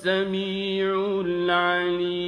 السَّمِيعُ الْعَلِيمُ